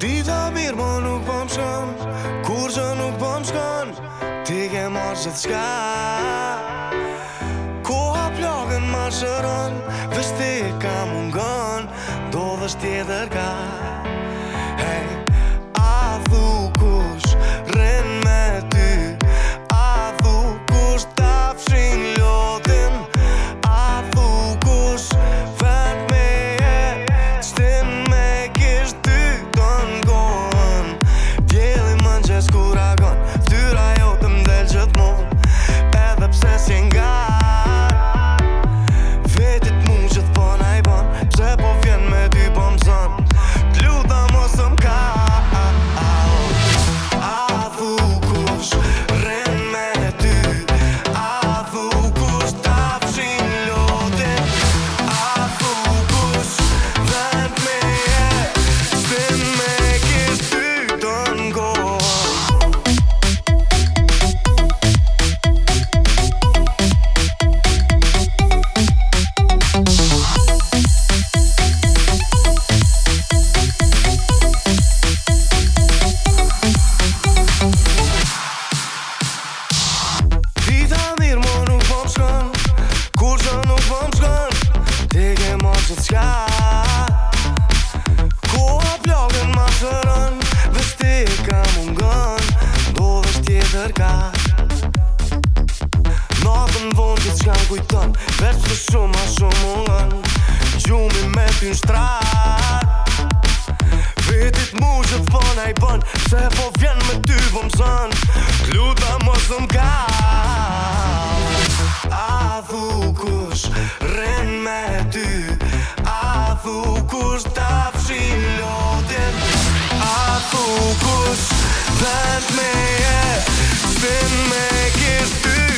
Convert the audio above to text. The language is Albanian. Dita mirë më nuk pëm po shkon Kur që nuk pëm po shkon Ti ke marë që të shka Koha ha ma marë shëron Vështi ka mungon Do dhe shtjetër ka kujton Vërë të shumë a shumë ullën Gjumi me ty në shtrat Vitit mu që të fën i bën Se po vjen me ty vëm po zën Kluta mos në mka A dhu kush rën me ty A dhu kush ta fshin lotin A dhu kush dhe me e Sin me kish ty